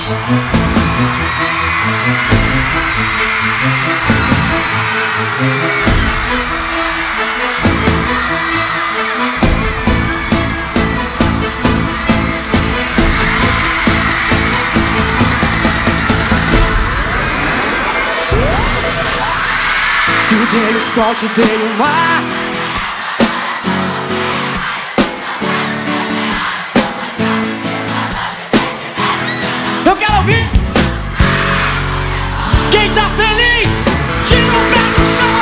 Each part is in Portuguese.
Te dei o sol, te dei o mar Quem tá feliz, tira o pé do chão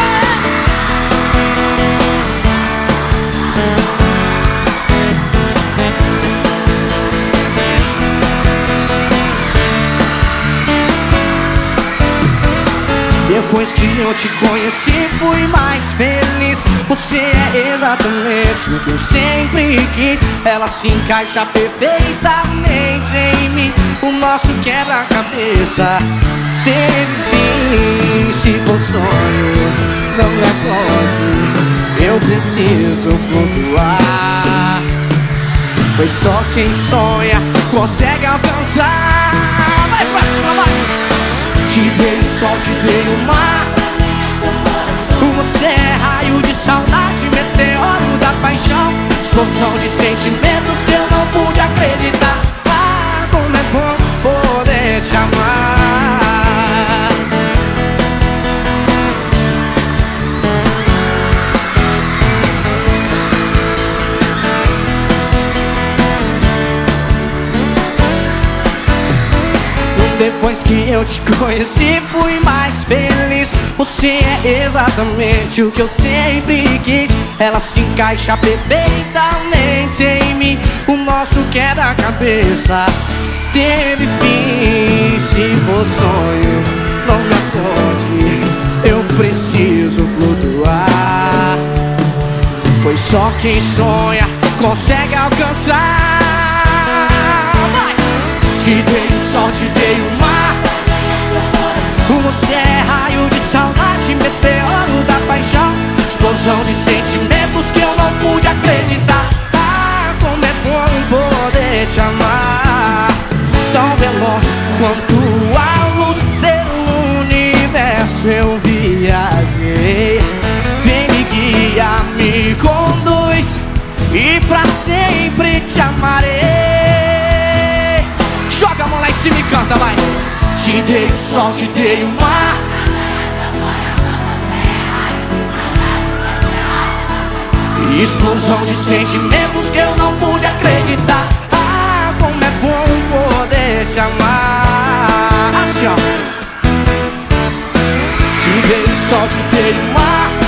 Depois que eu te conheci, fui mais feliz. Você é exatamente o que eu sempre quis. Ela se encaixa perfeitamente em mim. O nosso quebra-cabeça teve fim. Se for sonho, não me acorde. Eu preciso flutuar. Pois só quem sonha consegue alcançar. Vai pra cima, vai! Te dei o sol, te dei o mar Você é raio de saudade, meteoro da paixão Explosão de sentimentos que eu não pude acreditar Depois que eu te conheci, fui mais feliz. Você é exatamente o que eu sempre quis. Ela se encaixa perfeitamente em mim. O nosso quebra-cabeça teve fim. Se for sonho, não me acorde. Eu preciso flutuar. Pois só quem sonha consegue alcançar. Te dei o sol, te dei o mar. Você é raio de saudade, meteoro da paixão. Explosão de sentimentos que eu não pude acreditar. Ah, como é bom poder te amar. Tão veloz quanto a luz pelo universo eu viajei. Vem me guia, me conduz E pra sempre te amarei Joga a mão lá em cima e canta, vai. Te dei o sol, te dei o mar. Explosão de sentimentos que eu não pude acreditar. Ah, como é bom poder te amar. Assim, ó. Te dei o sol, te dei o mar